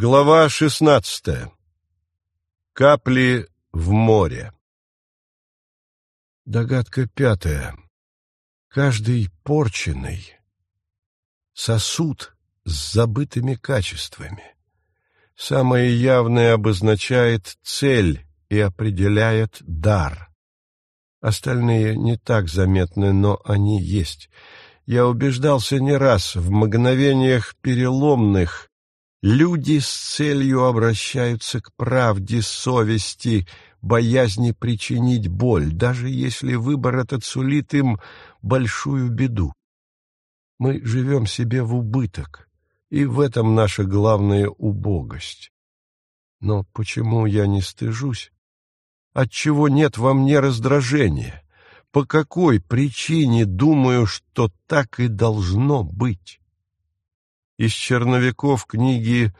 Глава шестнадцатая. Капли в море. Догадка пятая. Каждый порченный сосуд с забытыми качествами. Самое явное обозначает цель и определяет дар. Остальные не так заметны, но они есть. Я убеждался не раз в мгновениях переломных, Люди с целью обращаются к правде совести, боязни причинить боль, даже если выбор этот сулит им большую беду. Мы живем себе в убыток, и в этом наша главная убогость. Но почему я не стыжусь? Отчего нет во мне раздражения? По какой причине думаю, что так и должно быть? Из черновиков книги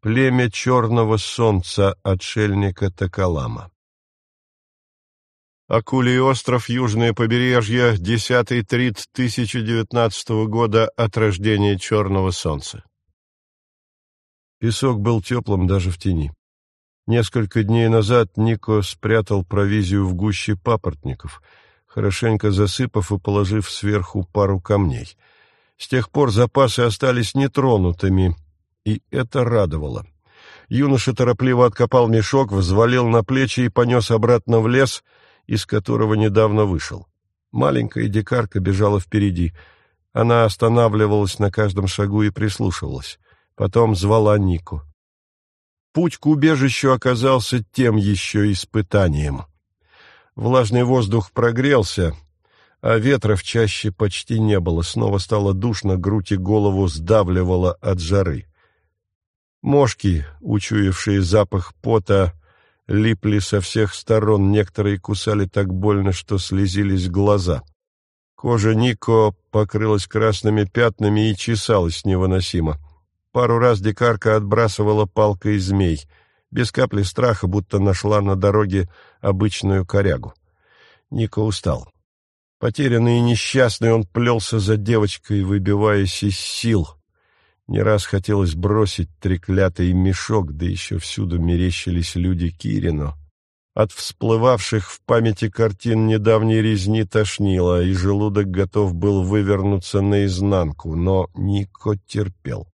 «Племя черного солнца» отшельника Токолама. Акулий остров, южное побережье, десятый трит 1019 года от рождения черного солнца. Песок был теплым даже в тени. Несколько дней назад Нико спрятал провизию в гуще папоротников, хорошенько засыпав и положив сверху пару камней — с тех пор запасы остались нетронутыми, и это радовало. Юноша торопливо откопал мешок, взвалил на плечи и понес обратно в лес, из которого недавно вышел. Маленькая дикарка бежала впереди. Она останавливалась на каждом шагу и прислушивалась. Потом звала Нику. Путь к убежищу оказался тем еще испытанием. Влажный воздух прогрелся, а ветра в чаще почти не было, снова стало душно, грудь и голову сдавливало от жары. Мошки, учуявшие запах пота, липли со всех сторон, некоторые кусали так больно, что слезились глаза. Кожа Нико покрылась красными пятнами и чесалась невыносимо. Пару раз дикарка отбрасывала палкой змей, без капли страха, будто нашла на дороге обычную корягу. Нико устал. Потерянный и несчастный он плелся за девочкой, выбиваясь из сил. Не раз хотелось бросить треклятый мешок, да еще всюду мерещились люди Кирину. От всплывавших в памяти картин недавней резни тошнило, и желудок готов был вывернуться наизнанку, но Нико терпел.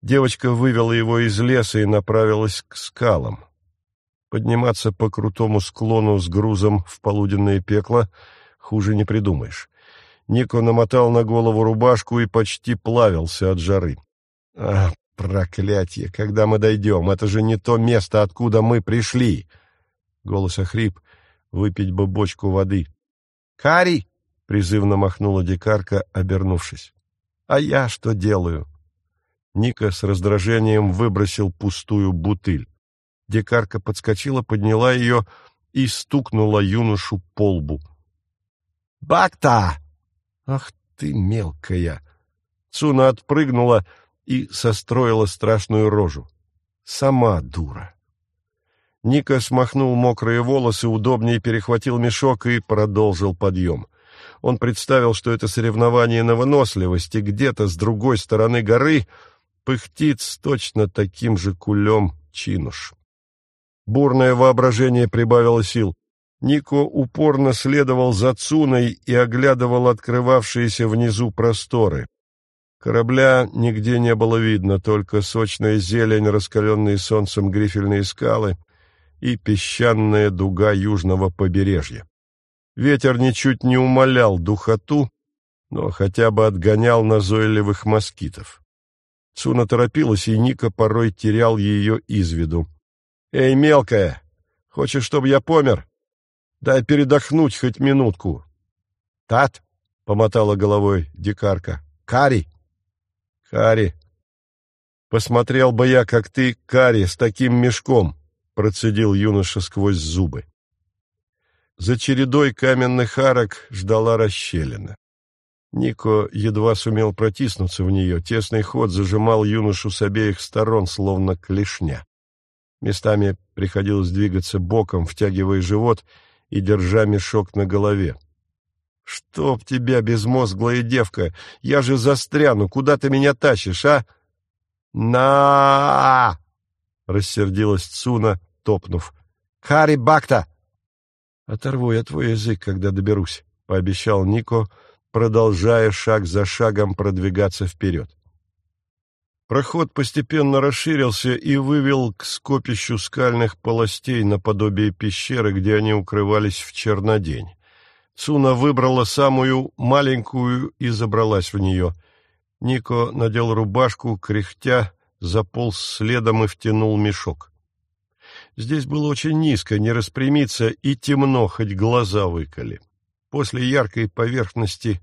Девочка вывела его из леса и направилась к скалам. Подниматься по крутому склону с грузом в полуденное пекло — Хуже не придумаешь. Нико намотал на голову рубашку и почти плавился от жары. А, проклятье! Когда мы дойдем? Это же не то место, откуда мы пришли! Голос охрип. Выпить бы бочку воды. «Кари!» — призывно махнула дикарка, обернувшись. «А я что делаю?» Ника с раздражением выбросил пустую бутыль. Дикарка подскочила, подняла ее и стукнула юношу по лбу. Бакта!» «Ах ты, мелкая!» Цуна отпрыгнула и состроила страшную рожу. «Сама дура!» Ника смахнул мокрые волосы, удобнее перехватил мешок и продолжил подъем. Он представил, что это соревнование на выносливости где-то с другой стороны горы пыхтит с точно таким же кулем чинуш. Бурное воображение прибавило сил. Нико упорно следовал за Цуной и оглядывал открывавшиеся внизу просторы. Корабля нигде не было видно, только сочная зелень, раскаленные солнцем грифельные скалы и песчаная дуга южного побережья. Ветер ничуть не умалял духоту, но хотя бы отгонял назойливых москитов. Цуна торопилась, и Ника порой терял ее из виду. «Эй, мелкая, хочешь, чтобы я помер?» Дай передохнуть хоть минутку. — Тат, — помотала головой дикарка, — Кари. — Кари. Посмотрел бы я, как ты, Кари, с таким мешком, — процедил юноша сквозь зубы. За чередой каменных арок ждала расщелина. Нико едва сумел протиснуться в нее, тесный ход зажимал юношу с обеих сторон, словно клешня. Местами приходилось двигаться боком, втягивая живот — и держа мешок на голове. «Чтоб тебя, безмозглая девка! Я же застряну! Куда ты меня тащишь, а?» на рассердилась Цуна, топнув. «Хари Бакта!» «Оторву я твой язык, когда доберусь», — пообещал Нико, продолжая шаг за шагом продвигаться вперед. Проход постепенно расширился и вывел к скопищу скальных полостей наподобие пещеры, где они укрывались в чернодень. Цуна выбрала самую маленькую и забралась в нее. Нико надел рубашку, кряхтя, заполз следом и втянул мешок. Здесь было очень низко, не распрямиться, и темно, хоть глаза выколи. После яркой поверхности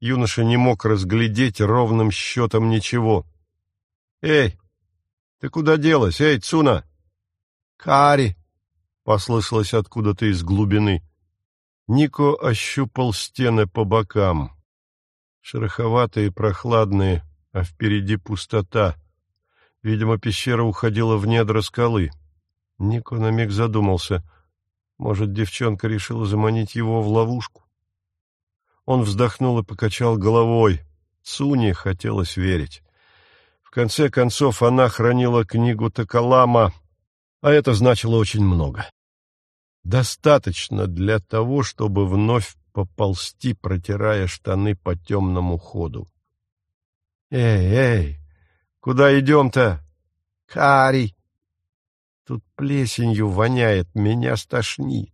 юноша не мог разглядеть ровным счетом ничего. «Эй, ты куда делась? Эй, Цуна!» «Кари!» — послышалось откуда-то из глубины. Нико ощупал стены по бокам. Шероховатые, прохладные, а впереди пустота. Видимо, пещера уходила в недра скалы. Нико на миг задумался. Может, девчонка решила заманить его в ловушку? Он вздохнул и покачал головой. Цуне хотелось верить конце концов, она хранила книгу Такалама, а это значило очень много. Достаточно для того, чтобы вновь поползти, протирая штаны по темному ходу. «Эй, эй, куда идем-то?» «Кари!» «Тут плесенью воняет, меня стошнит».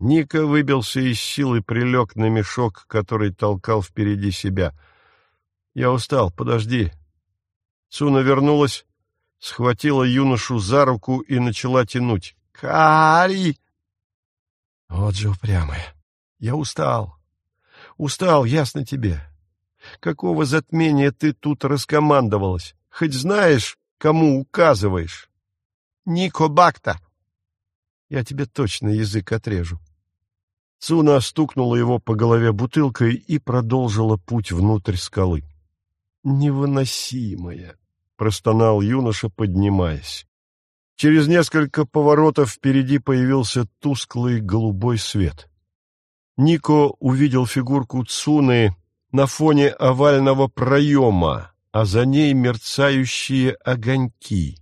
Ника выбился из сил и прилег на мешок, который толкал впереди себя. «Я устал, подожди, Цуна вернулась, схватила юношу за руку и начала тянуть. «Кари!» «Вот же упрямая! Я устал! Устал, ясно тебе! Какого затмения ты тут раскомандовалась? Хоть знаешь, кому указываешь?» «Нико Бакта!» «Я тебе точно язык отрежу!» Цуна стукнула его по голове бутылкой и продолжила путь внутрь скалы. «Невыносимая!» — простонал юноша, поднимаясь. Через несколько поворотов впереди появился тусклый голубой свет. Нико увидел фигурку Цуны на фоне овального проема, а за ней мерцающие огоньки.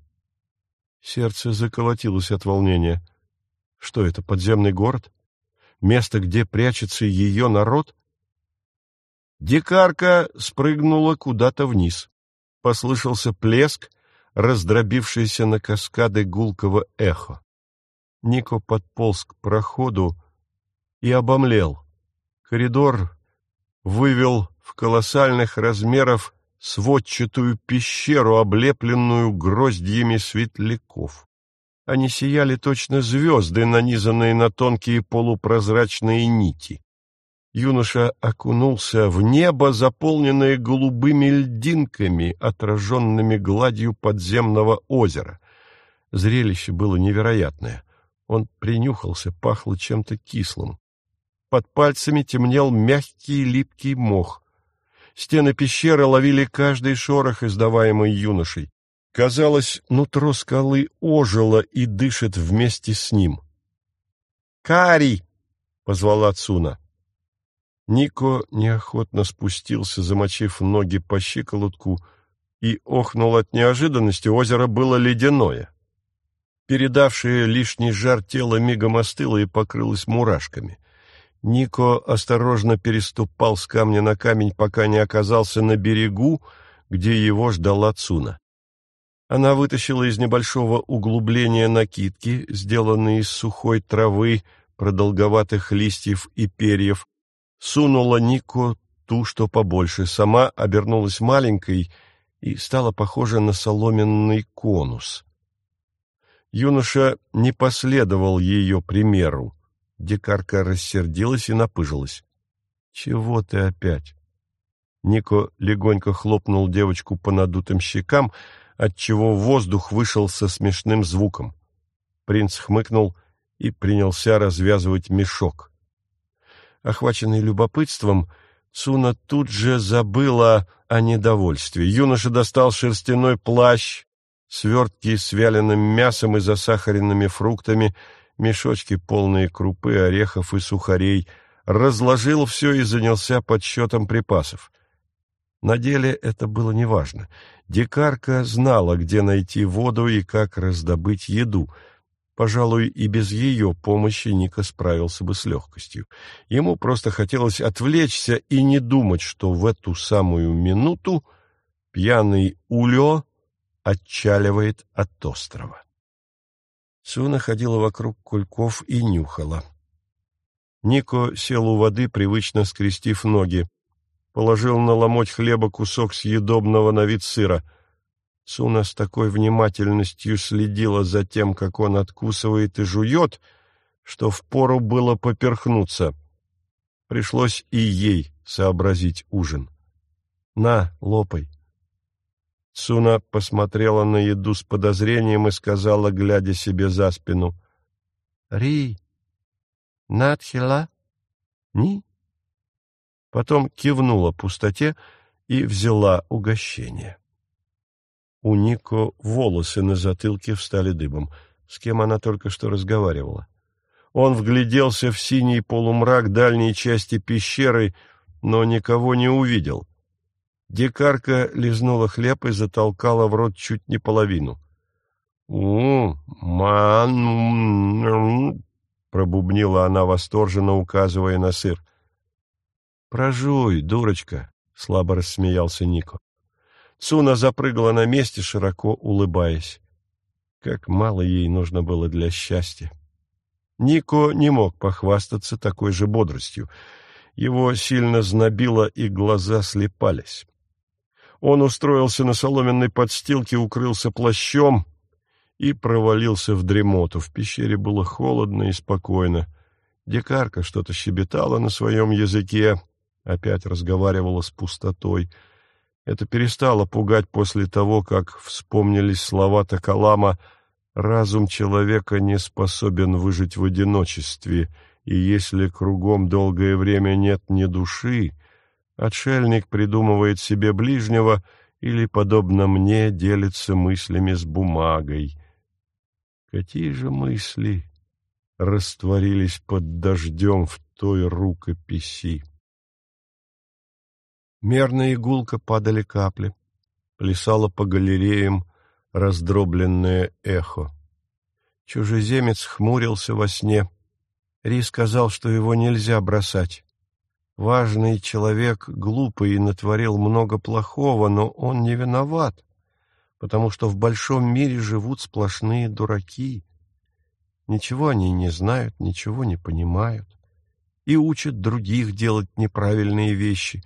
Сердце заколотилось от волнения. Что это, подземный город? Место, где прячется ее народ? Дикарка спрыгнула куда-то вниз послышался плеск, раздробившийся на каскады гулкого эхо. Нико подполз к проходу и обомлел. Коридор вывел в колоссальных размеров сводчатую пещеру, облепленную гроздьями светляков. Они сияли точно звезды, нанизанные на тонкие полупрозрачные нити юноша окунулся в небо, заполненное голубыми льдинками, отраженными гладью подземного озера. Зрелище было невероятное. Он принюхался, пахло чем-то кислым. Под пальцами темнел мягкий липкий мох. Стены пещеры ловили каждый шорох, издаваемый юношей. Казалось, нутро скалы ожило и дышит вместе с ним. «Кари!» — позвала Цуна. Нико неохотно спустился, замочив ноги по щиколотку, и охнул от неожиданности, озеро было ледяное. Передавшее лишний жар тело мигом остыло и покрылось мурашками. Нико осторожно переступал с камня на камень, пока не оказался на берегу, где его ждала Цуна. Она вытащила из небольшого углубления накидки, сделанные из сухой травы, продолговатых листьев и перьев, сунула Нико ту, что побольше, сама обернулась маленькой и стала похожа на соломенный конус. Юноша не последовал ее примеру. Дикарка рассердилась и напыжилась. — Чего ты опять? Нико легонько хлопнул девочку по надутым щекам, отчего воздух вышел со смешным звуком. Принц хмыкнул и принялся развязывать мешок. Охваченный любопытством, Цуна тут же забыла о недовольстве. Юноша достал шерстяной плащ, свертки с вяленым мясом и засахаренными фруктами, мешочки, полные крупы, орехов и сухарей, разложил все и занялся подсчетом припасов. На деле это было неважно. Дикарка знала, где найти воду и как раздобыть еду. Пожалуй, и без ее помощи Ника справился бы с легкостью. Ему просто хотелось отвлечься и не думать, что в эту самую минуту пьяный Улё отчаливает от острова. Суна ходила вокруг кульков и нюхала. Нико сел у воды, привычно скрестив ноги. Положил на ломоть хлеба кусок съедобного на вид сыра. Суна с такой внимательностью следила за тем, как он откусывает и жует, что впору было поперхнуться. Пришлось и ей сообразить ужин. «На, лопай!» Суна посмотрела на еду с подозрением и сказала, глядя себе за спину. «Ри, Надхила, ни?» Потом кивнула пустоте и взяла угощение. У Нико волосы на затылке встали дыбом. С кем она только что разговаривала? Он вгляделся в синий полумрак дальней части пещеры, но никого не увидел. Дикарка лизнула хлеб и затолкала в рот чуть не половину. у ман пробубнила она восторженно, указывая на сыр. «Прожуй, дурочка!» — слабо рассмеялся Нико. Цуна запрыгала на месте, широко улыбаясь. Как мало ей нужно было для счастья. Нико не мог похвастаться такой же бодростью. Его сильно знобило, и глаза слепались. Он устроился на соломенной подстилке, укрылся плащом и провалился в дремоту. В пещере было холодно и спокойно. Дикарка что-то щебетала на своем языке, опять разговаривала с пустотой. Это перестало пугать после того, как вспомнились слова Такалама «Разум человека не способен выжить в одиночестве, и если кругом долгое время нет ни души, Отшельник придумывает себе ближнего или, подобно мне, делится мыслями с бумагой. Какие же мысли растворились под дождем в той рукописи? Мерно и гулко падали капли, плясало по галереям раздробленное эхо. Чужеземец хмурился во сне. Ри сказал, что его нельзя бросать. Важный человек глупый и натворил много плохого, но он не виноват, потому что в большом мире живут сплошные дураки. Ничего они не знают, ничего не понимают и учат других делать неправильные вещи.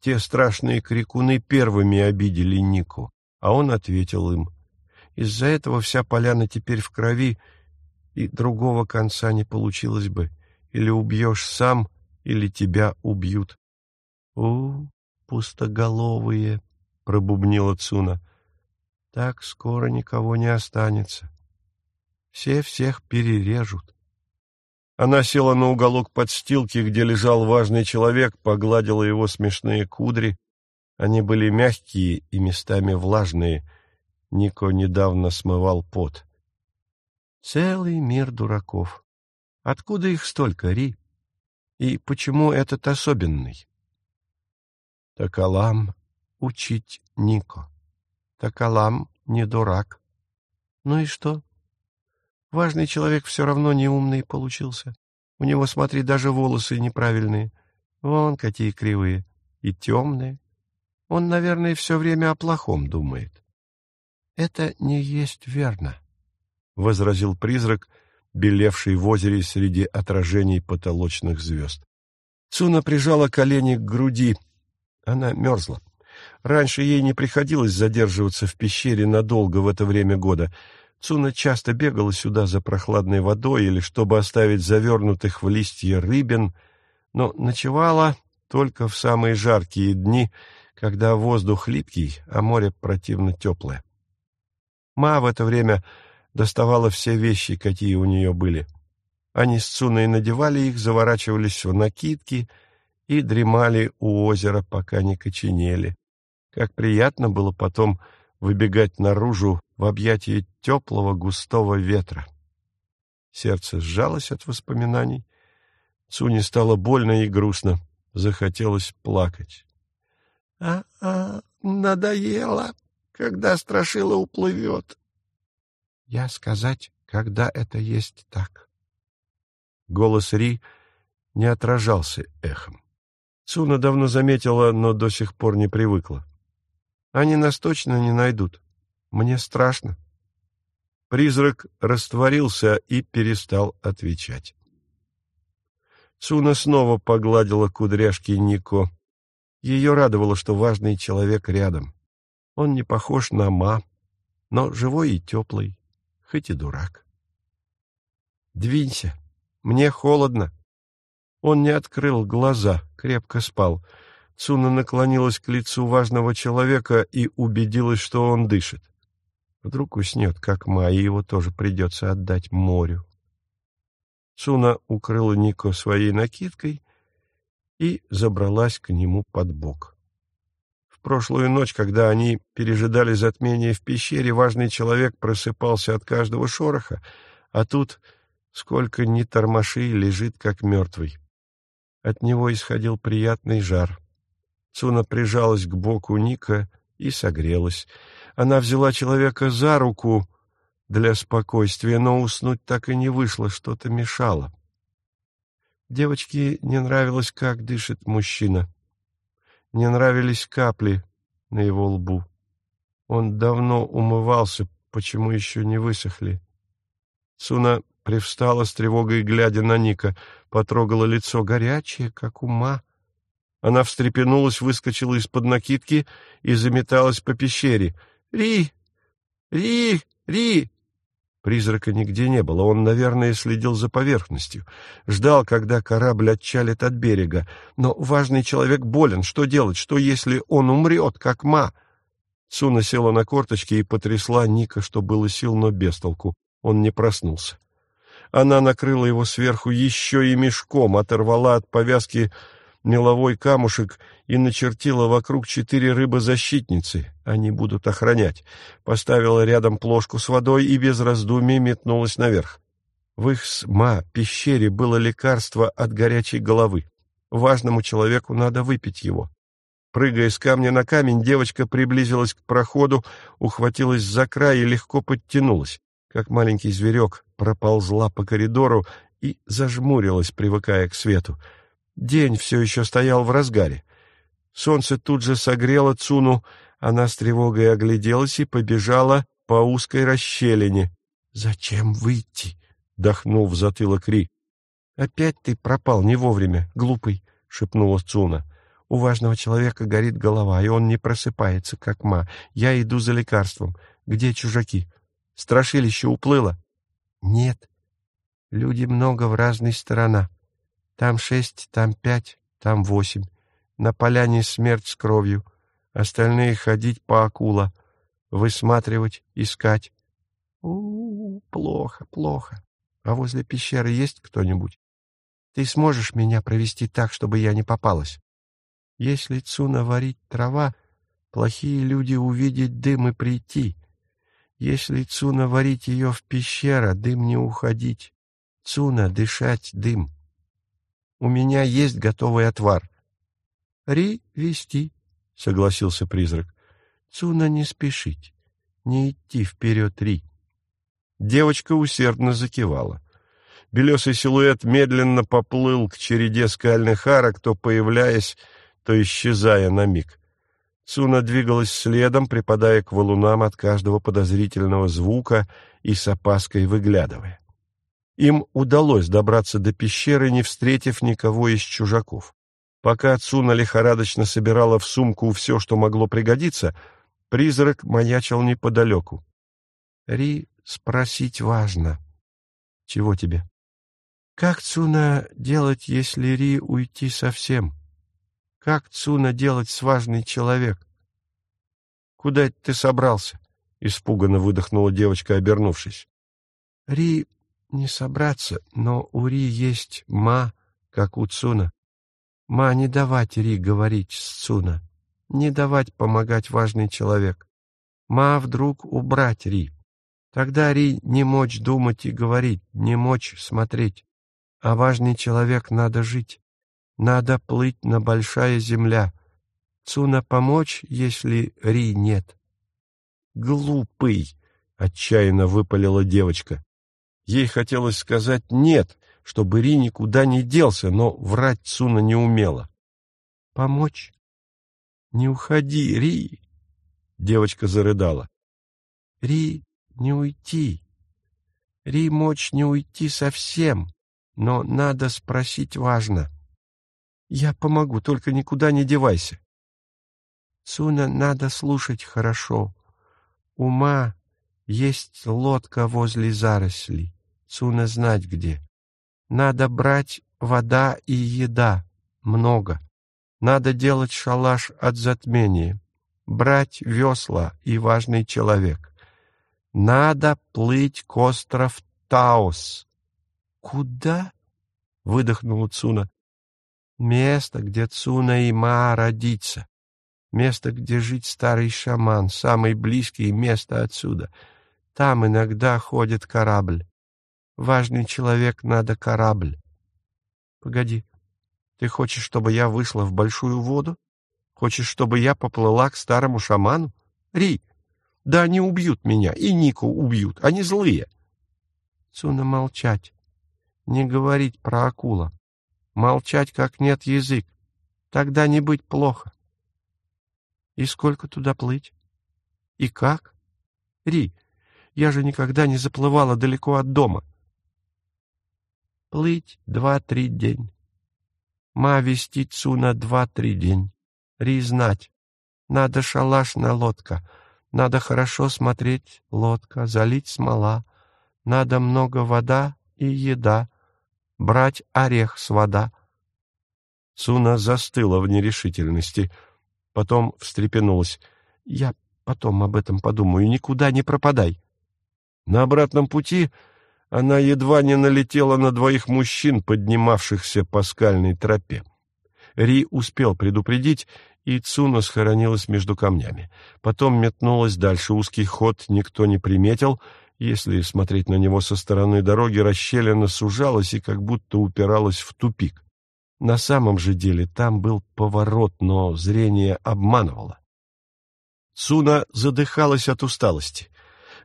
Те страшные крикуны первыми обидели Нику, а он ответил им. Из-за этого вся поляна теперь в крови, и другого конца не получилось бы. Или убьешь сам, или тебя убьют. — О, пустоголовые! — пробубнила Цуна. — Так скоро никого не останется. Все всех перережут. Она села на уголок подстилки, где лежал важный человек, погладила его смешные кудри. Они были мягкие и местами влажные. Нико недавно смывал пот. Целый мир дураков. Откуда их столько, Ри? И почему этот особенный? Такалам учить Нико. Такалам не дурак. Ну и что? Важный человек все равно не умный получился. У него, смотри, даже волосы неправильные. Вон какие кривые и темные. Он, наверное, все время о плохом думает. — Это не есть верно, — возразил призрак, белевший в озере среди отражений потолочных звезд. Цуна прижала колени к груди. Она мерзла. Раньше ей не приходилось задерживаться в пещере надолго в это время года. Цуна часто бегала сюда за прохладной водой или чтобы оставить завернутых в листья рыбин, но ночевала только в самые жаркие дни, когда воздух липкий, а море противно теплое. Ма в это время доставала все вещи, какие у нее были. Они с Цуной надевали их, заворачивались в накидки и дремали у озера, пока не коченели. Как приятно было потом выбегать наружу в объятия теплого густого ветра. Сердце сжалось от воспоминаний. Цуне стало больно и грустно, захотелось плакать. А-а, надоело, когда страшила уплывет. Я сказать, когда это есть так. Голос Ри не отражался эхом. Цуна давно заметила, но до сих пор не привыкла. Они нас точно не найдут. Мне страшно. Призрак растворился и перестал отвечать. Цуна снова погладила кудряшки Нико. Ее радовало, что важный человек рядом. Он не похож на Ма, но живой и теплый, хоть и дурак. «Двинься, мне холодно». Он не открыл глаза, крепко спал. Цуна наклонилась к лицу важного человека и убедилась, что он дышит. Вдруг уснет, как Ма, его тоже придется отдать морю. Цуна укрыла Нико своей накидкой и забралась к нему под бок. В прошлую ночь, когда они пережидали затмение в пещере, важный человек просыпался от каждого шороха, а тут, сколько ни тормоши, лежит как мертвый. От него исходил приятный жар. Цуна прижалась к боку Ника и согрелась. Она взяла человека за руку для спокойствия, но уснуть так и не вышло, что-то мешало. Девочке не нравилось, как дышит мужчина. Не нравились капли на его лбу. Он давно умывался, почему еще не высохли. Суна привстала с тревогой, глядя на Ника, потрогала лицо горячее, как ума. Она встрепенулась, выскочила из-под накидки и заметалась по пещере. «Ри! Ри! Ри!» Призрака нигде не было, он, наверное, следил за поверхностью, ждал, когда корабль отчалит от берега. Но важный человек болен, что делать, что если он умрет, как ма? Суна села на корточки и потрясла Ника, что было сил, но без толку. Он не проснулся. Она накрыла его сверху еще и мешком, оторвала от повязки меловой камушек и начертила вокруг четыре рыбы-защитницы. Они будут охранять. Поставила рядом плошку с водой и без раздумий метнулась наверх. В их сма пещере было лекарство от горячей головы. Важному человеку надо выпить его. Прыгая с камня на камень, девочка приблизилась к проходу, ухватилась за край и легко подтянулась. Как маленький зверек проползла по коридору и зажмурилась, привыкая к свету. День все еще стоял в разгаре. Солнце тут же согрело Цуну, она с тревогой огляделась и побежала по узкой расщелине. — Зачем выйти? — дохнул в затылок Ри. — Опять ты пропал не вовремя, глупый, — шепнула Цуна. — У важного человека горит голова, и он не просыпается, как ма. Я иду за лекарством. Где чужаки? Страшилище уплыло? — Нет. Люди много в разные сторона. Там шесть, там пять, там восемь. На поляне смерть с кровью. Остальные ходить по акула, высматривать, искать. У, -у, у плохо, плохо. А возле пещеры есть кто-нибудь? Ты сможешь меня провести так, чтобы я не попалась? Если Цуна варить трава, плохие люди увидеть дым и прийти. Если Цуна варить ее в пещера, дым не уходить. Цуна дышать дым. У меня есть готовый отвар. — Ри вести, — согласился призрак. — Цуна не спешить, не идти вперед Ри. Девочка усердно закивала. Белесый силуэт медленно поплыл к череде скальных арок, то появляясь, то исчезая на миг. Цуна двигалась следом, припадая к валунам от каждого подозрительного звука и с опаской выглядывая. Им удалось добраться до пещеры, не встретив никого из чужаков. Пока Цуна лихорадочно собирала в сумку все, что могло пригодиться, призрак маячил неподалеку. — Ри, спросить важно. — Чего тебе? — Как Цуна делать, если Ри уйти совсем? Как Цуна делать с важный человек? — Куда ты собрался? — испуганно выдохнула девочка, обернувшись. — Ри не собраться, но у Ри есть ма, как у Цуна. Ма не давать Ри говорить с Цуна, не давать помогать важный человек. Ма вдруг убрать Ри. Тогда Ри не мочь думать и говорить, не мочь смотреть. А важный человек надо жить. Надо плыть на большая земля. Цуна помочь, если Ри нет. Глупый, отчаянно выпалила девочка. Ей хотелось сказать «нет», чтобы Ри никуда не делся, но врать Цуна не умела. «Помочь? Не уходи, Ри!» Девочка зарыдала. «Ри, не уйти. Ри, мочь не уйти совсем, но надо спросить важно. Я помогу, только никуда не девайся. Цуна надо слушать хорошо. Ума есть лодка возле зарослей. Цуна знать где. Надо брать вода и еда. Много. Надо делать шалаш от затмения. Брать весла и важный человек. Надо плыть к остров Таос. Куда? выдохнула Цуна. Место, где Цуна и Ма родится. Место, где жить старый шаман, самое близкое место отсюда. Там иногда ходит корабль. Важный человек надо корабль. Погоди, ты хочешь, чтобы я вышла в большую воду? Хочешь, чтобы я поплыла к старому шаману? Ри, да они убьют меня, и Нику убьют, они злые. Цуна молчать, не говорить про акула. Молчать, как нет язык. Тогда не быть плохо. И сколько туда плыть? И как? Ри, я же никогда не заплывала далеко от дома. Плыть два-три день. Ма вести Цуна два-три день. Ри знать. Надо шалаш на лодка. Надо хорошо смотреть лодка, залить смола. Надо много вода и еда. Брать орех с вода. Цуна застыла в нерешительности. Потом встрепенулась. «Я потом об этом подумаю. Никуда не пропадай». На обратном пути она едва не налетела на двоих мужчин, поднимавшихся по скальной тропе. Ри успел предупредить, и Цуна схоронилась между камнями. Потом метнулась дальше. Узкий ход никто не приметил. Если смотреть на него со стороны дороги, расщелина сужалась и как будто упиралась в тупик. На самом же деле там был поворот, но зрение обманывало. Цуна задыхалась от усталости.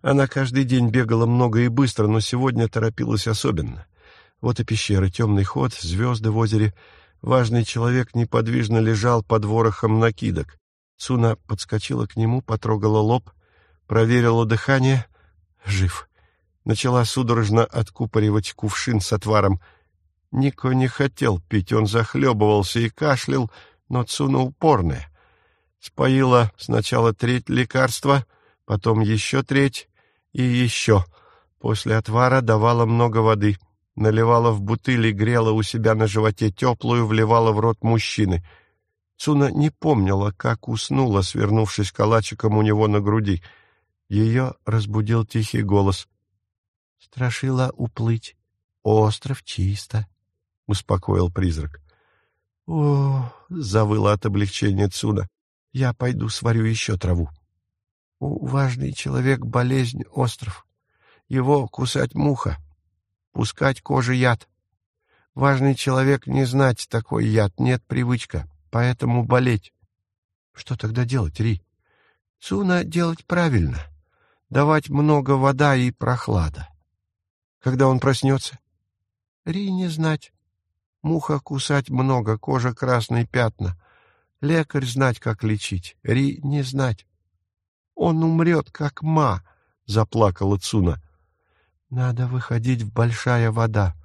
Она каждый день бегала много и быстро, но сегодня торопилась особенно. Вот и пещера, темный ход, звезды в озере. Важный человек неподвижно лежал под ворохом накидок. Цуна подскочила к нему, потрогала лоб, проверила дыхание. Жив. Начала судорожно откупоривать кувшин с отваром. Нико не хотел пить, он захлебывался и кашлял, но Цуна упорная. Споила сначала треть лекарства, потом еще треть, и еще. После отвара давала много воды, наливала в бутыли, грела у себя на животе теплую, вливала в рот мужчины. Цуна не помнила, как уснула, свернувшись калачиком у него на груди. Ее разбудил тихий голос. «Страшила уплыть. Остров чисто», — успокоил призрак. «О!» — завыла от облегчения Цуна. «Я пойду сварю еще траву». У важный человек болезнь остров. Его кусать муха, пускать коже яд. Важный человек не знать такой яд, нет привычка, поэтому болеть. Что тогда делать, Ри? Цуна делать правильно. Давать много вода и прохлада. Когда он проснется? Ри не знать. Муха кусать много, кожа красные пятна. Лекарь знать, как лечить. Ри не знать. Он умрет, как ма, — заплакала Цуна. Надо выходить в большая вода.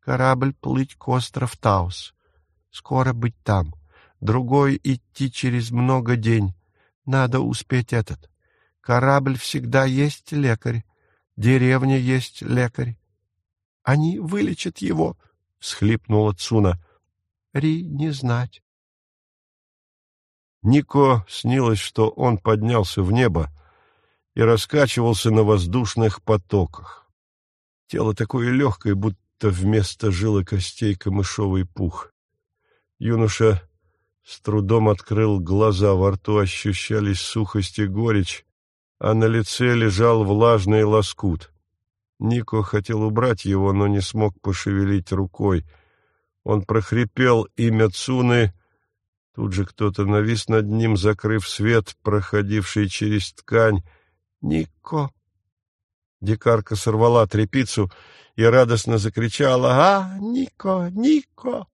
Корабль плыть к остров Таус. Скоро быть там. Другой идти через много день. Надо успеть этот. Корабль всегда есть лекарь. Деревня есть лекарь. Они вылечат его, — схлипнула Цуна. Ри не знать. Нико снилось, что он поднялся в небо и раскачивался на воздушных потоках. Тело такое легкое, будто вместо жилы костей камышовый пух. Юноша с трудом открыл глаза, во рту ощущались сухость и горечь, а на лице лежал влажный лоскут. Нико хотел убрать его, но не смог пошевелить рукой. Он прохрипел имя Цуны Тут же кто-то навис над ним, закрыв свет, проходивший через ткань. «Нико!» Дикарка сорвала трепицу и радостно закричала «А, Нико, Нико!»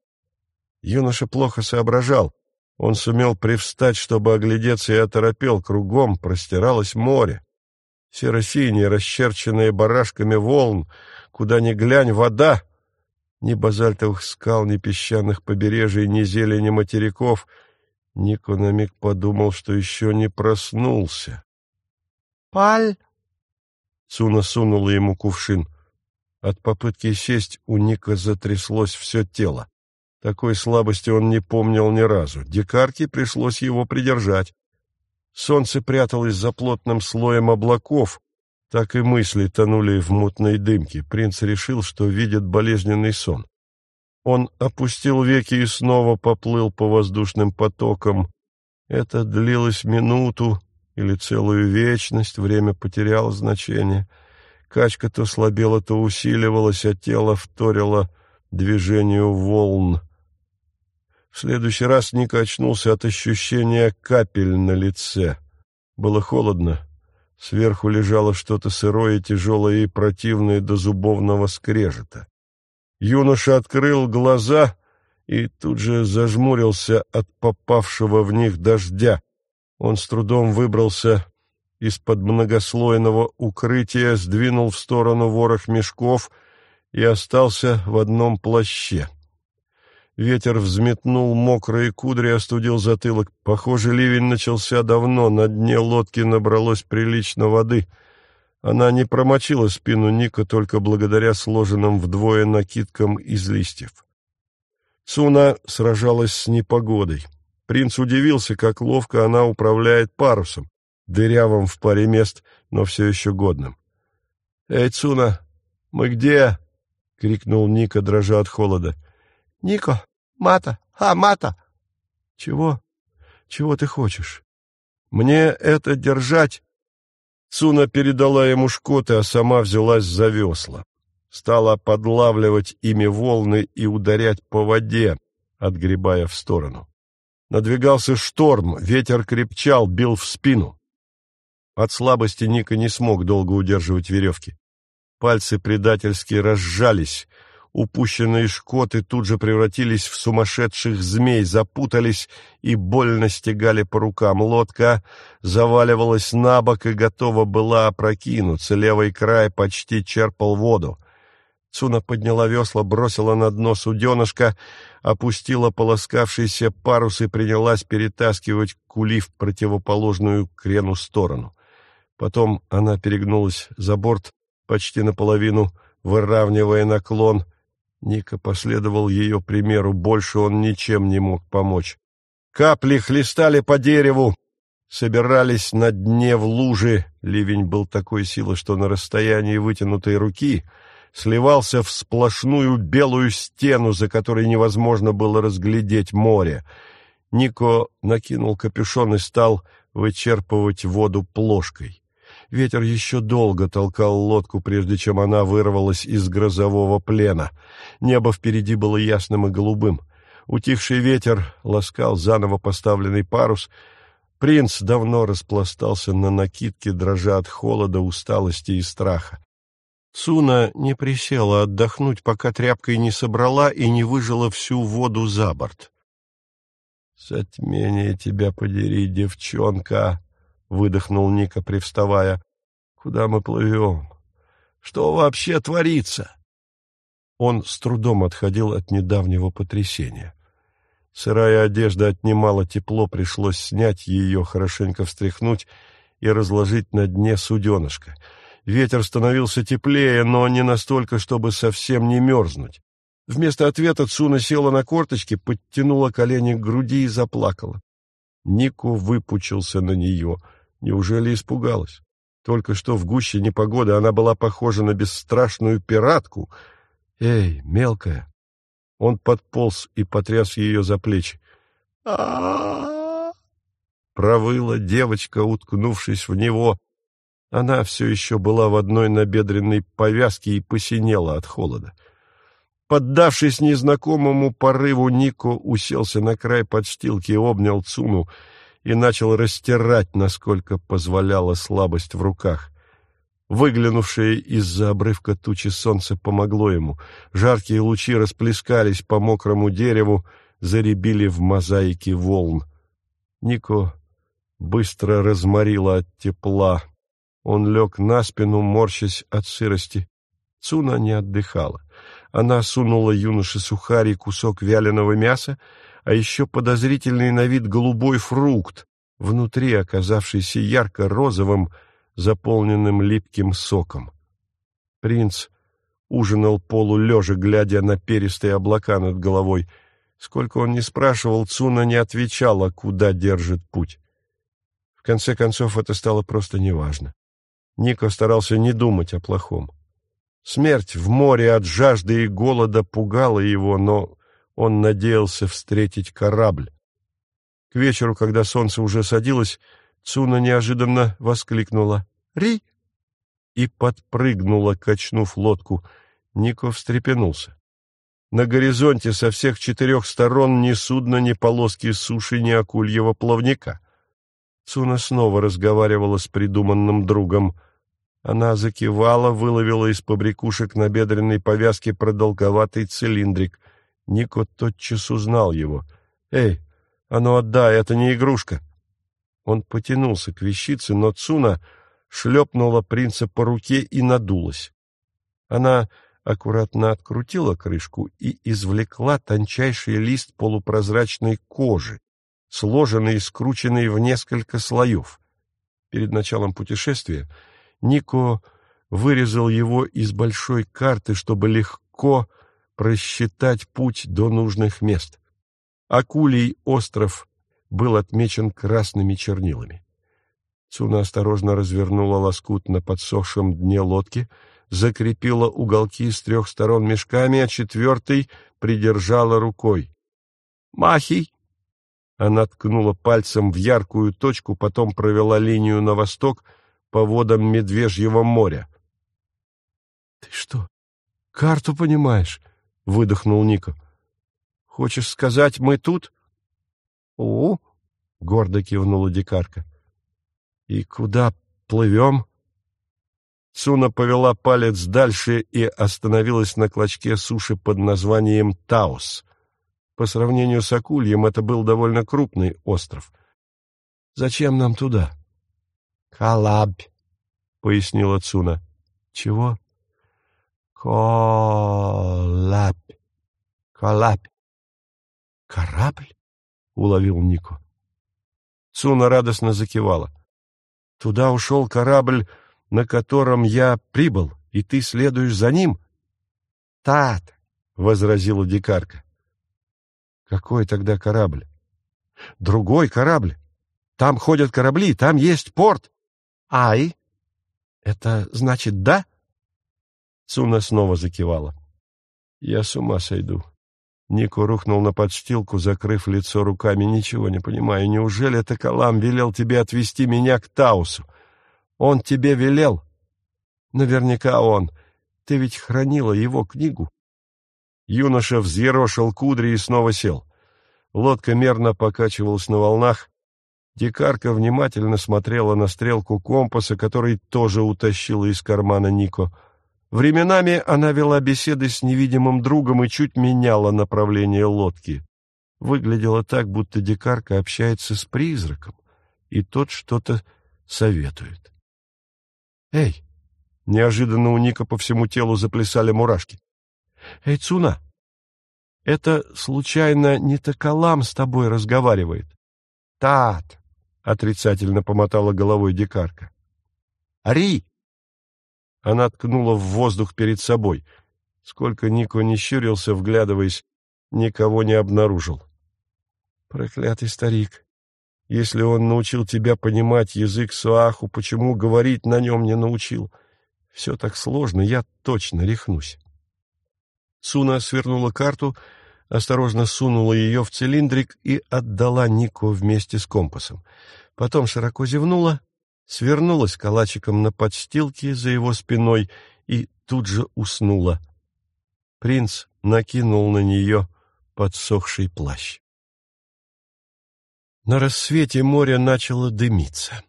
Юноша плохо соображал. Он сумел привстать, чтобы оглядеться, и оторопел. Кругом простиралось море. Серо-синие, расчерченные барашками волн, куда ни глянь, вода. Ни базальтовых скал, ни песчаных побережий, ни зелени материков. Нико на миг подумал, что еще не проснулся. «Паль!» Цуна сунула ему кувшин. От попытки сесть у Ника затряслось все тело. Такой слабости он не помнил ни разу. Дикарке пришлось его придержать. Солнце пряталось за плотным слоем облаков, так и мысли тонули в мутной дымке. Принц решил, что видит болезненный сон. Он опустил веки и снова поплыл по воздушным потокам. Это длилось минуту или целую вечность, время потеряло значение. Качка то слабела, то усиливалась, а тело вторило движению волн. В следующий раз Ника очнулся от ощущения капель на лице. Было холодно. Сверху лежало что-то сырое, тяжелое и противное до зубовного скрежета. Юноша открыл глаза и тут же зажмурился от попавшего в них дождя. Он с трудом выбрался из-под многослойного укрытия, сдвинул в сторону ворох мешков и остался в одном плаще. Ветер взметнул мокрые кудри, остудил затылок. Похоже, ливень начался давно, на дне лодки набралось прилично воды. Она не промочила спину Ника только благодаря сложенным вдвое накидкам из листьев. Цуна сражалась с непогодой. Принц удивился, как ловко она управляет парусом, дырявым в паре мест, но все еще годным. — Эй, Цуна, мы где? — крикнул Ника, дрожа от холода. — Нико, Мата! А, Мата!» «Чего? Чего ты хочешь? Мне это держать?» Цуна передала ему шкоты, а сама взялась за весла. Стала подлавливать ими волны и ударять по воде, отгребая в сторону. Надвигался шторм, ветер крепчал, бил в спину. От слабости Ника не смог долго удерживать веревки. Пальцы предательски разжались, Упущенные шкоты тут же превратились в сумасшедших змей, запутались и больно стегали по рукам. Лодка заваливалась на бок и готова была опрокинуться. Левый край почти черпал воду. Цуна подняла весла, бросила на дно суденышко, опустила полоскавшийся парус и принялась перетаскивать кули в противоположную крену сторону. Потом она перегнулась за борт почти наполовину, выравнивая наклон — Ника последовал ее примеру, больше он ничем не мог помочь. Капли хлестали по дереву, собирались на дне в луже. Ливень был такой силы, что на расстоянии вытянутой руки сливался в сплошную белую стену, за которой невозможно было разглядеть море. Нико накинул капюшон и стал вычерпывать воду плошкой. Ветер еще долго толкал лодку, прежде чем она вырвалась из грозового плена. Небо впереди было ясным и голубым. Утихший ветер ласкал заново поставленный парус. Принц давно распластался на накидке, дрожа от холода, усталости и страха. Суна не присела отдохнуть, пока тряпкой не собрала и не выжила всю воду за борт. — Затмение тебя подери, девчонка! — выдохнул Ника, привставая. — Куда мы плывем? Что вообще творится? Он с трудом отходил от недавнего потрясения. Сырая одежда отнимала тепло, пришлось снять ее, хорошенько встряхнуть и разложить на дне суденышко. Ветер становился теплее, но не настолько, чтобы совсем не мерзнуть. Вместо ответа Цуна села на корточки, подтянула колени к груди и заплакала. Нику выпучился на нее — Неужели испугалась? Только что в гуще непогоды она была похожа на бесстрашную пиратку. «Эй, мелкая!» Он подполз и потряс ее за плечи. а Провыла девочка, уткнувшись в него. Она все еще была в одной набедренной повязке и посинела от холода. Поддавшись незнакомому порыву, Нико уселся на край подстилки, обнял Цуну и начал растирать, насколько позволяла слабость в руках. Выглянувшее из-за обрывка тучи солнце помогло ему. Жаркие лучи расплескались по мокрому дереву, заребили в мозаике волн. Нико быстро разморило от тепла. Он лег на спину, морщась от сырости. Цуна не отдыхала. Она сунула юноше сухари кусок вяленого мяса, а еще подозрительный на вид голубой фрукт, внутри оказавшийся ярко-розовым, заполненным липким соком. Принц ужинал полулежа, глядя на перистые облака над головой. Сколько он не спрашивал, Цуна не отвечала, куда держит путь. В конце концов, это стало просто неважно. Нико старался не думать о плохом. Смерть в море от жажды и голода пугала его, но он надеялся встретить корабль. К вечеру, когда солнце уже садилось, Цуна неожиданно воскликнула «Ри!» и подпрыгнула, качнув лодку. Нико встрепенулся. На горизонте со всех четырех сторон ни судна, ни полоски суши, ни акульего плавника. Цуна снова разговаривала с придуманным другом — она закивала, выловила из побрякушек на бедренной повязке продолговатый цилиндрик. Нико тотчас узнал его. «Эй, а ну отдай, это не игрушка!» Он потянулся к вещице, но Цуна шлепнула принца по руке и надулась. Она аккуратно открутила крышку и извлекла тончайший лист полупрозрачной кожи, сложенный и скрученный в несколько слоев. Перед началом путешествия Нико вырезал его из большой карты, чтобы легко просчитать путь до нужных мест. Акулий остров был отмечен красными чернилами. Цуна осторожно развернула лоскут на подсохшем дне лодки, закрепила уголки с трех сторон мешками, а четвертый придержала рукой. «Махий!» Она ткнула пальцем в яркую точку, потом провела линию на восток — по водам Медвежьего моря. — Ты что, карту понимаешь? — выдохнул Ника. — Хочешь сказать, мы тут? — О, — гордо кивнула дикарка. — И куда плывем? Цуна повела палец дальше и остановилась на клочке суши под названием Таос. По сравнению с Акульем это был довольно крупный остров. «Зачем нам туда?» «Калабь», — пояснила Цуна. «Чего?» «Колабь. Колабь». «Корабль?» — уловил Нико. Цуна радостно закивала. «Туда ушел корабль, на котором я прибыл, и ты следуешь за ним?» «Тат», — возразила дикарка. «Какой тогда корабль?» «Другой корабль. Там ходят корабли, там есть порт». «Ай!» «Это значит да?» Цуна снова закивала. «Я с ума сойду». Нико рухнул на подстилку, закрыв лицо руками. «Ничего не понимаю. Неужели это Калам велел тебе отвезти меня к Таусу? Он тебе велел?» «Наверняка он. Ты ведь хранила его книгу». Юноша взъерошил кудри и снова сел. Лодка мерно покачивалась на волнах. Дикарка внимательно смотрела на стрелку компаса, который тоже утащила из кармана Нико. Временами она вела беседы с невидимым другом и чуть меняла направление лодки. Выглядело так, будто дикарка общается с призраком, и тот что-то советует. «Эй!» Неожиданно у Ника по всему телу заплясали мурашки. «Эй, Цуна! Это, случайно, не Токолам с тобой разговаривает?» «Тат!» отрицательно помотала головой дикарка. «Ари!» Она ткнула в воздух перед собой. Сколько Нико не щурился, вглядываясь, никого не обнаружил. «Проклятый старик! Если он научил тебя понимать язык Суаху, почему говорить на нем не научил? Все так сложно, я точно рехнусь». Суна свернула карту, осторожно сунула ее в цилиндрик и отдала Нико вместе с компасом. Потом широко зевнула, свернулась калачиком на подстилке за его спиной и тут же уснула. Принц накинул на нее подсохший плащ. На рассвете море начало дымиться.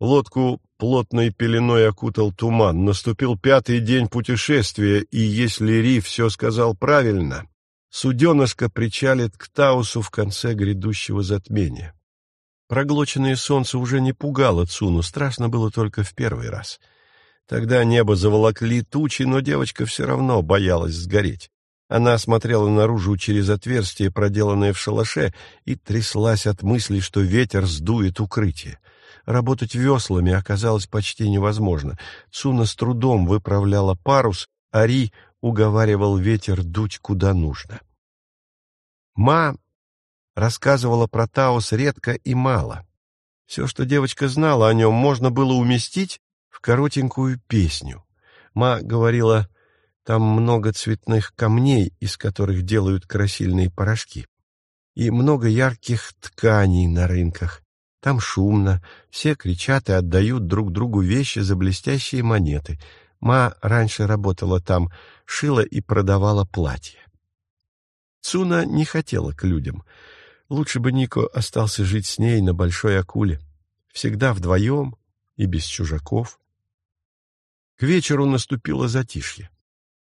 Лодку плотной пеленой окутал туман. Наступил пятый день путешествия, и если Ри все сказал правильно, суденышко причалит к Таусу в конце грядущего затмения. Проглоченное солнце уже не пугало Цуну, страшно было только в первый раз. Тогда небо заволокли тучи, но девочка все равно боялась сгореть. Она смотрела наружу через отверстие, проделанное в шалаше, и тряслась от мысли, что ветер сдует укрытие. Работать веслами оказалось почти невозможно. Цуна с трудом выправляла парус, а Ри уговаривал ветер дуть куда нужно. Ма рассказывала про Таос редко и мало. Все, что девочка знала о нем, можно было уместить в коротенькую песню. Ма говорила там много цветных камней, из которых делают красильные порошки, и много ярких тканей на рынках. Там шумно, все кричат и отдают друг другу вещи за блестящие монеты. Ма раньше работала там, шила и продавала платья. Цуна не хотела к людям. Лучше бы Нико остался жить с ней на большой акуле. Всегда вдвоем и без чужаков. К вечеру наступило затишье.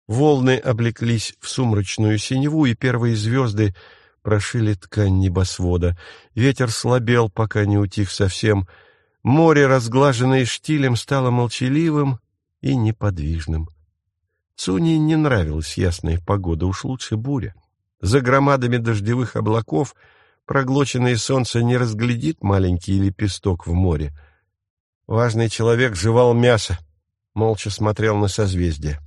Волны облеклись в сумрачную синеву, и первые звезды прошили ткань небосвода. Ветер слабел, пока не утих совсем. Море, разглаженное штилем, стало молчаливым и неподвижным. Цуни не нравилась ясная погода, уж лучше буря. За громадами дождевых облаков проглоченное солнце не разглядит маленький лепесток в море. Важный человек жевал мясо, молча смотрел на созвездие.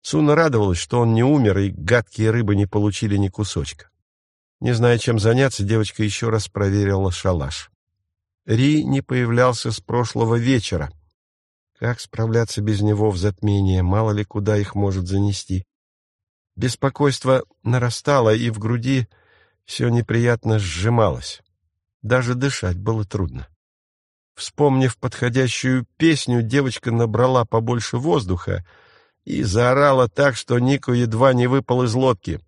Суна радовалась, что он не умер, и гадкие рыбы не получили ни кусочка. Не зная, чем заняться, девочка еще раз проверила шалаш. Ри не появлялся с прошлого вечера. Как справляться без него в затмение, мало ли куда их может занести. Беспокойство нарастало, и в груди все неприятно сжималось. Даже дышать было трудно. Вспомнив подходящую песню, девочка набрала побольше воздуха — и заорала так, что Нику едва не выпал из лодки.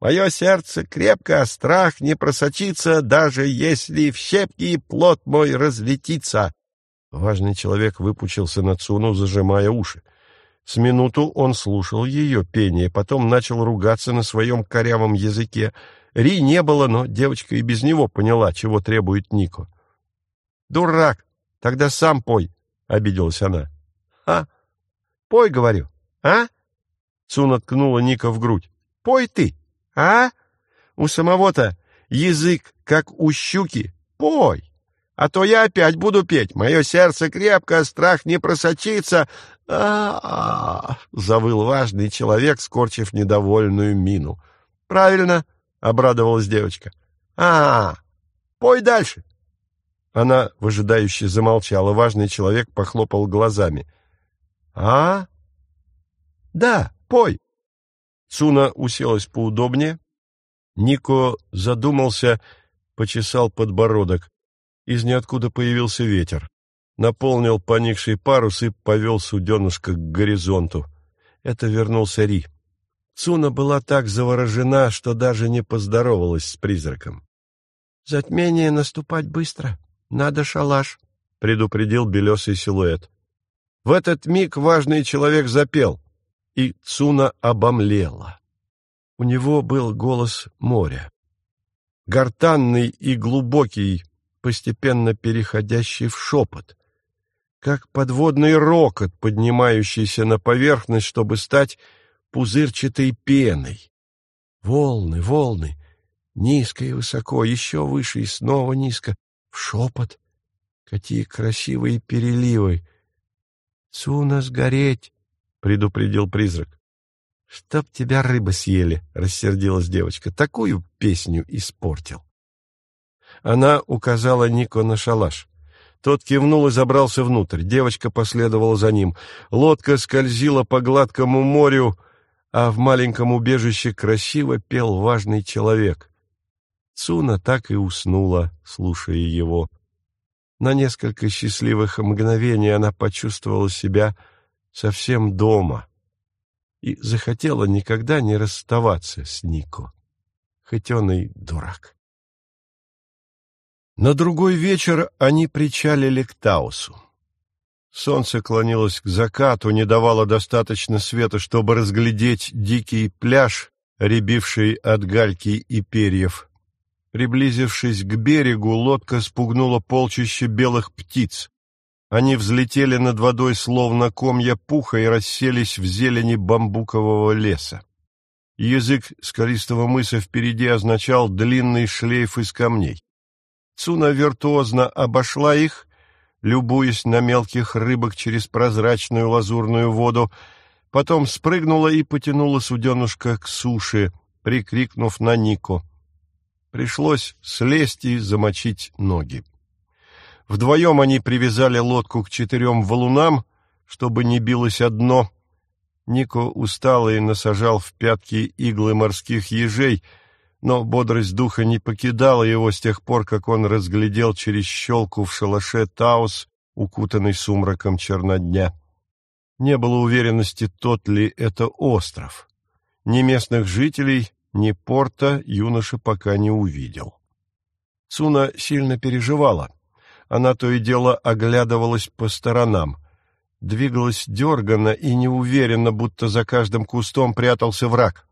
«Мое сердце крепко, а страх не просочится, даже если в щепки плод мой разлетится». Важный человек выпучился на Цуну, зажимая уши. С минуту он слушал ее пение, потом начал ругаться на своем корявом языке. Ри не было, но девочка и без него поняла, чего требует Нико. «Дурак! Тогда сам пой!» — обиделась она. «А? Пой, говорю!» а?» Цуна ткнула Ника в грудь. «Пой ты, а? У самого-то язык, как у щуки. Пой, а то я опять буду петь. Мое сердце крепко, страх не просочится. А, -а, -а завыл важный человек, скорчив недовольную мину. «Правильно», — обрадовалась девочка. а, пой дальше». Она выжидающе замолчала. Важный человек похлопал глазами. «А? Да, пой. Цуна уселась поудобнее. Нико задумался, почесал подбородок. Из ниоткуда появился ветер. Наполнил поникший парус и повел суденышко к горизонту. Это вернулся Ри. Цуна была так заворожена, что даже не поздоровалась с призраком. — Затмение наступать быстро. Надо шалаш, — предупредил белесый силуэт. В этот миг важный человек запел и Цуна обомлела. У него был голос моря. Гортанный и глубокий, постепенно переходящий в шепот, как подводный рокот, поднимающийся на поверхность, чтобы стать пузырчатой пеной. Волны, волны, низко и высоко, еще выше и снова низко, в шепот. Какие красивые переливы! Цуна сгореть! предупредил призрак. «Чтоб тебя рыбы съели!» — рассердилась девочка. «Такую песню испортил!» Она указала Нико на шалаш. Тот кивнул и забрался внутрь. Девочка последовала за ним. Лодка скользила по гладкому морю, а в маленьком убежище красиво пел важный человек. Цуна так и уснула, слушая его. На несколько счастливых мгновений она почувствовала себя совсем дома. и захотела никогда не расставаться с Нико, хоть он и дурак. На другой вечер они причалили к Таусу. Солнце клонилось к закату, не давало достаточно света, чтобы разглядеть дикий пляж, рябивший от гальки и перьев. Приблизившись к берегу, лодка спугнула полчище белых птиц. Они взлетели над водой, словно комья пуха, и расселись в зелени бамбукового леса. Язык скалистого мыса впереди означал длинный шлейф из камней. Цуна виртуозно обошла их, любуясь на мелких рыбок через прозрачную лазурную воду, потом спрыгнула и потянула суденушка к суше, прикрикнув на Нико. Пришлось слезть и замочить ноги. Вдвоем они привязали лодку к четырем валунам, чтобы не билось одно. Нико устал и насажал в пятки иглы морских ежей, но бодрость духа не покидала его с тех пор, как он разглядел через щелку в шалаше Таус, укутанный сумраком чернодня. Не было уверенности, тот ли это остров. Ни местных жителей, ни порта юноша пока не увидел. Цуна сильно переживала — она то и дело оглядывалась по сторонам. Двигалась дерганно и неуверенно, будто за каждым кустом прятался враг.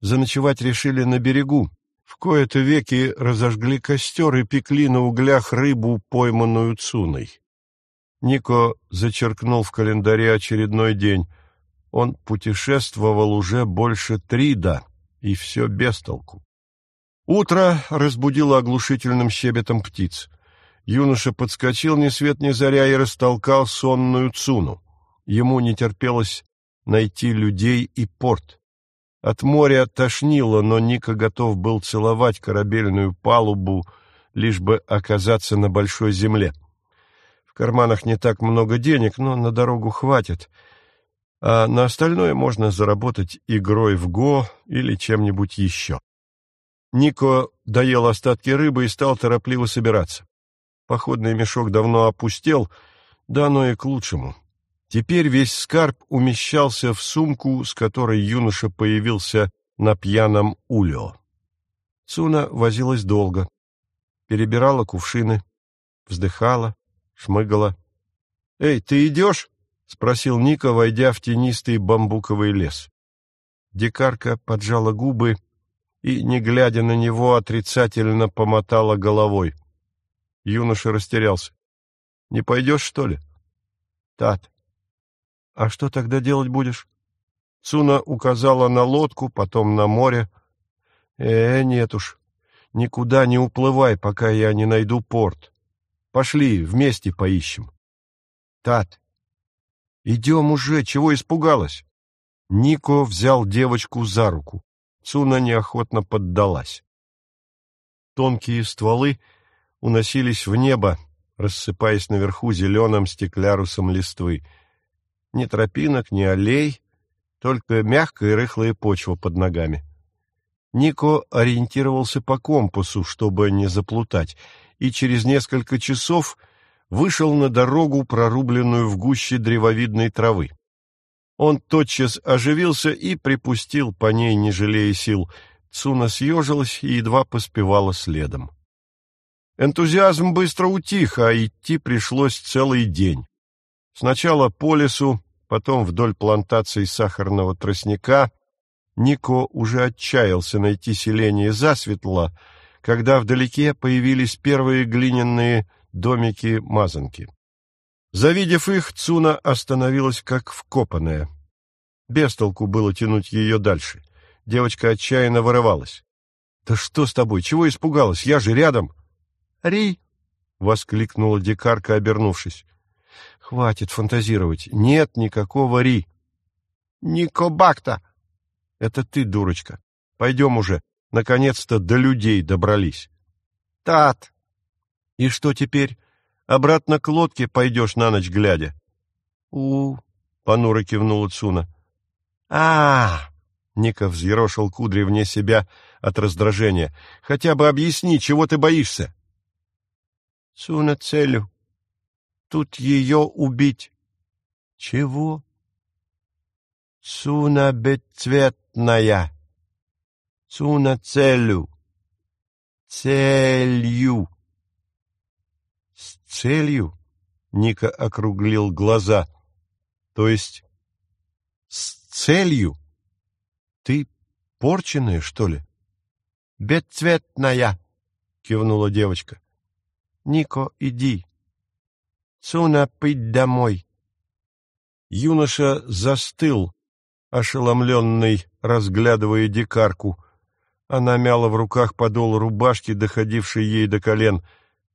Заночевать решили на берегу. В кои-то веки разожгли костер и пекли на углях рыбу, пойманную цуной. Нико зачеркнул в календаре очередной день. Он путешествовал уже больше трида, и все без толку. Утро разбудило оглушительным щебетом птиц. Юноша подскочил ни свет ни заря и растолкал сонную цуну. Ему не терпелось найти людей и порт. От моря тошнило, но Ника готов был целовать корабельную палубу, лишь бы оказаться на большой земле. В карманах не так много денег, но на дорогу хватит, а на остальное можно заработать игрой в го или чем-нибудь еще. Нико доел остатки рыбы и стал торопливо собираться. Походный мешок давно опустел, да оно и к лучшему. Теперь весь скарб умещался в сумку, с которой юноша появился на пьяном улео. Цуна возилась долго, перебирала кувшины, вздыхала, шмыгала. — Эй, ты идешь? — спросил Ника, войдя в тенистый бамбуковый лес. Дикарка поджала губы и, не глядя на него, отрицательно помотала головой — Юноша растерялся. — Не пойдешь, что ли? — Тат. — А что тогда делать будешь? Цуна указала на лодку, потом на море. — Э, нет уж, никуда не уплывай, пока я не найду порт. Пошли, вместе поищем. — Тат. — Идем уже, чего испугалась? Нико взял девочку за руку. Цуна неохотно поддалась. Тонкие стволы — уносились в небо, рассыпаясь наверху зеленым стеклярусом листвы. Ни тропинок, ни аллей, только мягкая и рыхлая почва под ногами. Нико ориентировался по компасу, чтобы не заплутать, и через несколько часов вышел на дорогу, прорубленную в гуще древовидной травы. Он тотчас оживился и припустил по ней, не жалея сил. Цуна съежилась и едва поспевала следом. Энтузиазм быстро утих, а идти пришлось целый день. Сначала по лесу, потом вдоль плантаций сахарного тростника. Нико уже отчаялся найти селение засветло, когда вдалеке появились первые глиняные домики-мазанки. Завидев их, Цуна остановилась как вкопанная. Без толку было тянуть ее дальше. Девочка отчаянно вырывалась. — Да что с тобой? Чего испугалась? Я же рядом! Ри! — воскликнула дикарка, обернувшись. — Хватит фантазировать. Нет никакого Ри. — Никобакта! — Это ты, дурочка. Пойдем уже. Наконец-то до людей добрались. — Тат! — И что теперь? Обратно к лодке пойдешь на ночь глядя? — У, — понуро кивнула Цуна. — А, Ника взъерошил кудри вне себя от раздражения. — Хотя бы объясни, чего ты боишься? Цуна целю. Тут ее убить. Чего? Цуна бесцветная. Цуна целю. Целью. С целью? Ника округлил глаза. То есть с целью? Ты порченая, что ли? Бесцветная, кивнула девочка. Нико, иди. Цуна, пыть домой. Юноша застыл, ошеломленный, разглядывая дикарку. Она мяла в руках подол рубашки, доходившей ей до колен.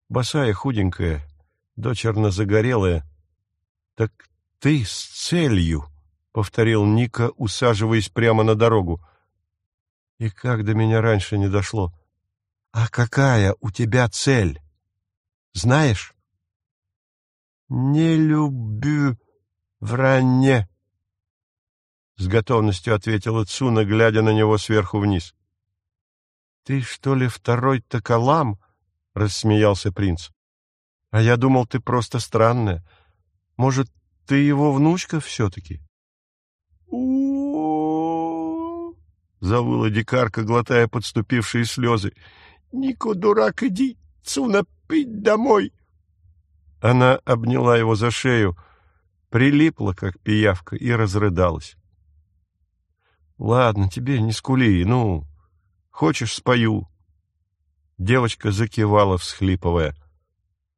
Босая, худенькая, дочерно загорелая. — Так ты с целью, — повторил Ника, усаживаясь прямо на дорогу. И как до меня раньше не дошло. — А какая у тебя цель? Знаешь? — Не люблю вранье, — с готовностью ответила Цуна, глядя на него сверху вниз. — Ты что ли второй такалам? — рассмеялся принц. — А я думал, ты просто странная. Может, ты его внучка все-таки? завыла дикарка, глотая подступившие слезы. — Нико, дурак, иди, Цуна, пить домой! Она обняла его за шею, прилипла, как пиявка, и разрыдалась. — Ладно, тебе не скули, ну, хочешь, спою. Девочка закивала, всхлипывая.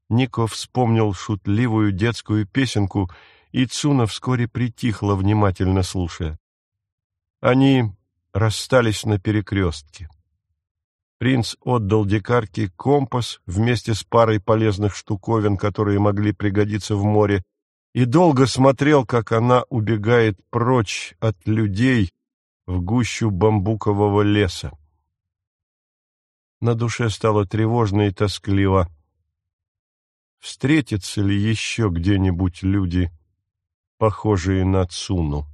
Нико вспомнил шутливую детскую песенку, и Цуна вскоре притихла, внимательно слушая. Они расстались на перекрестке. Принц отдал дикарке компас вместе с парой полезных штуковин, которые могли пригодиться в море, и долго смотрел, как она убегает прочь от людей в гущу бамбукового леса. На душе стало тревожно и тоскливо. Встретятся ли еще где-нибудь люди, похожие на Цуну?